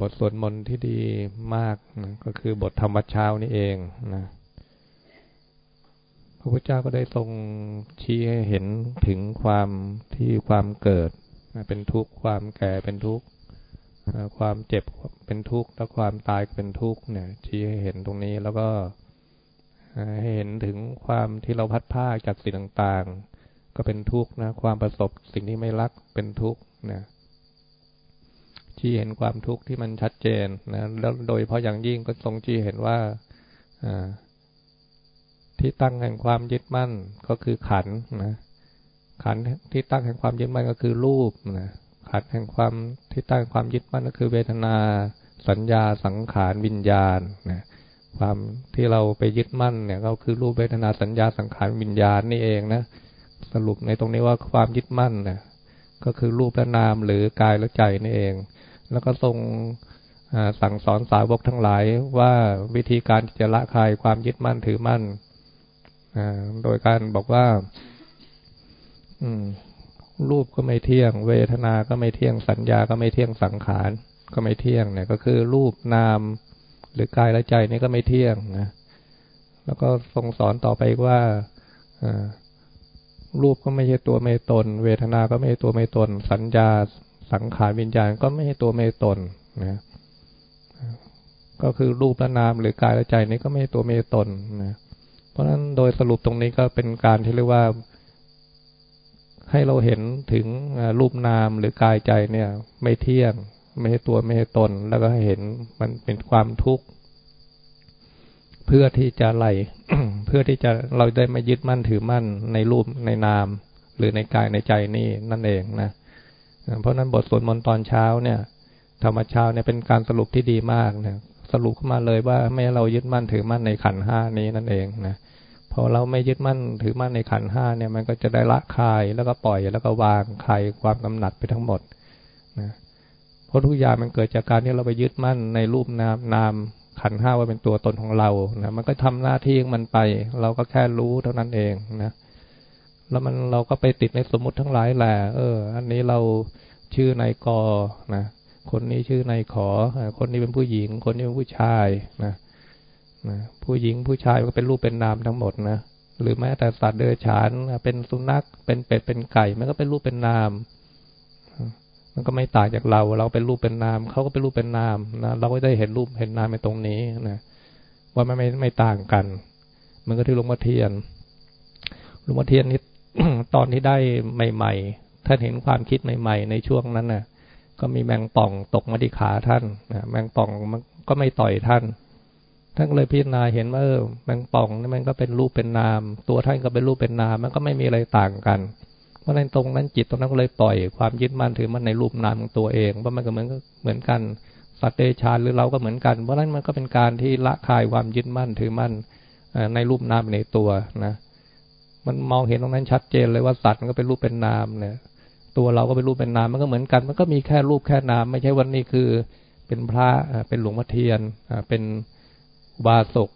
บทสวดมนต์ที่ดีมากนะก็คือบทธรรมวัดเช้านี่เองนะพระพุทธเจ้าก็ได้ทรงชี้ให้เห็นถึงความที่ความเกิดเป็นทุกข์ความแก่เป็นทุกข์ความเจ็บเป็นทุกข์และความตายเป็นทุกข์เนี่ย ชี้ให้เห็นตรงนี้แล้วก็ให้เห็นถึงความที่เราพัดผ้าจากสิ่งต่างๆ ก็เป็นทุกข์นะ ความประสบสิ่งที่ไม่รักเป็นทุกข์นะ ชี้เห็นความทุกข์ที่มันชัดเจนนะแล้วโดยเพราะอย่างยิ่งก็ทรงชี้เห็นว่าที่ตั้งแห่งความยึดมั่นก็คือขันนะขันที่ตั้งแห่งความยึดมั่นก็คือรูปนะขันแห่งความที่ตั้งความยึดมั่นก็คือเวทนา สัญญาสังขารวิญญาณนะความที่เราไปยึดมั่นเนี่ยก็คือรูปเวทนาสัญญาสังขารวิญญาณนี่เองนะสรุปในตรงนี้ว่าความยึดมั่นเนี่ยก็คือรูปและนามหรือกายและใจนี่เอง แล้วก็ทรงสั่งสอนสาวกทั้งหลายว่าวิธีการจะละคลายความยึดมั่นถือมั่นโดยการบอกว่ารูปก็ไม่เที่ยง เวทนา ก็ไม่เที่ยงสัญญา ก็ไม่เที่ยงสังขารก็ไม่เที่ยง เนี่ย ก็คือรูปนาม หรือกายและใจนี่ก็ไม่เที่ยงนะแล้วก็ทรงสอนต่อไปว่ารูปก็ไม่ใช่ตัวไม่ตน เวทนา ก็ไม่ใช่ตัวไม่ตน สัญญา สังขารวิญญาณก็ไม่ใช่ตัวไม่ตนนะก็คือรูปและนามหรือกายและใจนี่ก็ไม่ใช่ตัวไม่ตนนะเพราะฉะนั้นโดยสรุปตรงนี้ก็เป็นการที่เรียกว่า ให้เราเห็นถึงรูปนามหรือกายใจเนี่ย ไม่เที่ยง ไม่ใช่ตัวไม่ใช่ตน แล้วก็เห็นมันเป็นความทุกข์เพื่อที่จะไหลเพื่อที่จะเราได้มายึดมั่นถือมั่นในรูปในนาม หรือในกายในใจนี่นั่นเองนะ เพราะนั้นบทสวดมนต์ตอนเช้าเนี่ยธรรมเช้าเนี่ยเป็นการสรุปที่ดีมากเนี่ยสรุปขึ้นมาเลยว่าไม่เรายึดมั่นถือมั่นในขันห้านี้นั่นเองนะพอเราไม่ยึดมั่นถือมั่นในขันห้าเนี่ย มันก็จะได้ละคายแล้วก็ปล่อยแล้วก็วางคลายความกำหนัดไปทั้งหมดนะเพราะทุกอย่างมันเกิดจากการที่เราไปยึดมั่นในรูปนามนามขันห้าว่าเป็นตัวตนของเรานะมันก็ทำหน้าที่ของมันไป เราก็แค่รู้เท่านั้นเองนะ แล้วมันเราก็ไปติดในสมมติทั้งหลายแหละเออ อันนี้เราชื่อนายกอนะคนนี้ชื่อนายขอ คนนี้เป็นผู้หญิง คนนี้เป็นผู้ชายนะนะผู้หญิงผู้ชายก็เป็นรูปเป็นนามทั้งหมดนะหรือแม้แต่สัตว์เดรัจฉานเป็นสุนัขเป็นเป็ดเป็นไก่มันก็เป็นรูปเป็นนาม มันก็ไม่ต่างจากเรา เราเป็นรูปเป็นนามเขาก็เป็นรูปเป็นนามนะเราก็ได้เห็นรูปเห็นนามในตรงนี้นะว่ามันไม่ไม่ต่างกัน มันก็ที่หลวงพ่อเทียนหลวงพ่อเทียนนี่ ตอนที่ได้ใหม่ ๆ ท่านเห็นความคิดใหม่ ๆ ในช่วงนั้นน่ะ ก็มีแมงป่องตกมาที่ขาท่านนะแมงป่องมันก็ไม่ต่อยท่าน ท่านเลยพิจารณาเห็นว่าเออแมงป่องนี่มันก็เป็นรูปเป็นนาม ตัวท่านก็เป็นรูปเป็นนาม มันก็ไม่มีอะไรต่างกัน เพราะนั้นตรงนั้นจิตตรงนั้นก็เลยปล่อยความยึดมั่นถือมันในรูปนามของตัวเองเพราะมันก็เหมือนเหมือนกันสัตว์เดชานหรือเราก็เหมือนกัน เพราะนั้นมันก็เป็นการที่ละคายความยึดมั่นถือมั่นในรูปนามในตัวนะ มันมองเห็นตรงนั้นชัดเจนเลยว่าสัตว์มันก็เป็นรูปเป็นนามเนี่ย ตัวเราก็เป็นรูปเป็นนามมันก็เหมือนกัน มันก็มีแค่รูปแค่นาม ไม่ใช่วันนี้คือ เป็นพระเป็นหลวงพ่อเทียนเป็นบาศก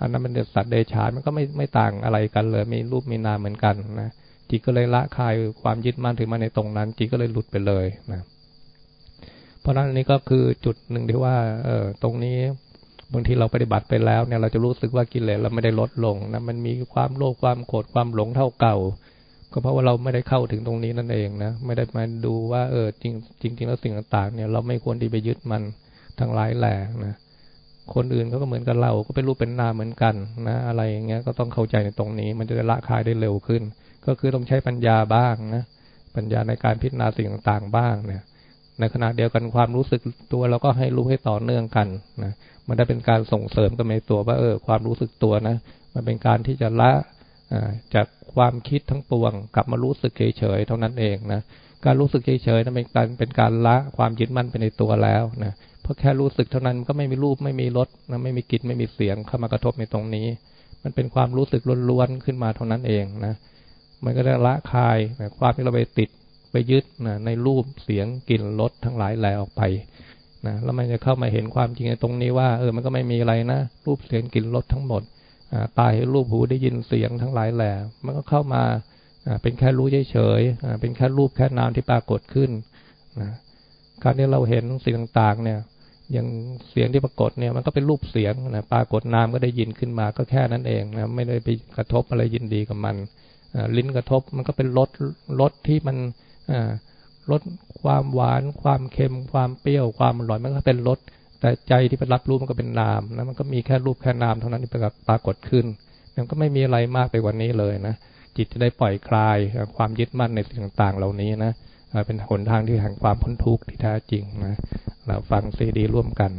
อันนั้นมันสัตว์เดชานมันก็ไม่ไม่ต่างอะไรกันเลยมีรูปมีนามเหมือนกันนะจิตก็เลยละคายความยึดมั่นถือมาในตรงนั้นจิตก็เลยหลุดไปเลยนะเพราะนั้นนี้ก็คือจุดหนึ่งที่ว่า เออตรงนี้ บางทีเราปฏิบัติไปแล้วเนี่ยเราจะรู้สึกว่ากิเลสเราไม่ได้ลดลงนะมันมีความโลภความโกรธความหลงเท่าเก่า ก็เพราะว่าเราไม่ได้เข้าถึงตรงนี้นั่นเองนะไม่ได้มาดูว่าเออจริงจริงๆแล้วสิ่งต่างๆ เนี่ยเราไม่ควรที่ไปยึดมันทั้งหลายแหล่นะคนอื่นเขาก็เหมือนกับเราก็เป็นรูปเป็นนามเหมือนกันนะอะไรอย่างเงี้ยก็ต้องเข้าใจในตรงนี้ มันจะละคายได้เร็วขึ้น ก็คือต้องใช้ปัญญาบ้างนะปัญญาในการพิจารณาสิ่งต่างๆบ้างเนี่ย ขณะเดียวกันความรู้สึกตัวเราก็ให้รู้ให้ต่อเนื่องกันนะมันได้เป็นการส่งเสริมกันในตัวว่าเออ ความรู้สึกตัวนะ มันเป็นการที่จะละจากความคิดทั้งปวง กลับมารู้สึกเฉยๆเท่านั้นเองนะการรู้สึกเฉยๆนั้นเป็นการเป็นการละความยึดมั่นไปในตัวแล้วนะเพราะแค่รู้สึกเท่านั้นก็ไม่มีรูปไม่มีรสนะไม่มีกลิ่นไม่มีเสียงเข้ามากระทบในตรงนี้ มันเป็นความรู้สึกล้วนๆขึ้นมาเท่านั้นเองนะมันก็ได้ละคายนะความที่เราไปติด ไปยึดนะในรูปเสียงกลิ่นรสทั้งหลายแหล่ออกไปนะแล้วมันจะเข้ามาเห็นความจริงในตรงนี้ว่า เออมันก็ไม่มีอะไรนะ รูปเสียงกลิ่นรสทั้งหมดตายให้รูปหูได้ยินเสียงทั้งหลายแหล่มันก็เข้ามาเป็นแค่รู้เฉยๆเป็นแค่รูปแค่นามที่ปรากฏขึ้นนะการที่เราเห็นสิ่งต่างๆ เนี่ย อย่างเสียงที่ปรากฏเนี่ย มันก็เป็นรูปเสียงนะปรากฏนามก็ได้ยินขึ้นมาก็แค่นั้นเองนะไม่ได้ไปกระทบอะไรยินดีกับมันลิ้นกระทบมันก็เป็นรสรสที่มัน รสความหวาน ความเค็ม ความเปรี้ยว ความอร่อยมันก็เป็นรสแต่ใจที่ไปรับรู้มันก็เป็นนามนะมันก็มีแค่รูปแค่นามเท่านั้นที่ปรากฏขึ้นมันก็ไม่มีอะไรมากไปกว่านี้เลยนะจิตจะได้ปล่อยคลายความยึดมั่นในสิ่งต่างๆ เหล่านี้นะเป็นหนทางที่แห่งความพ้นทุกข์ที่แท้จริงนะเราฟังซีดีร่วมกัน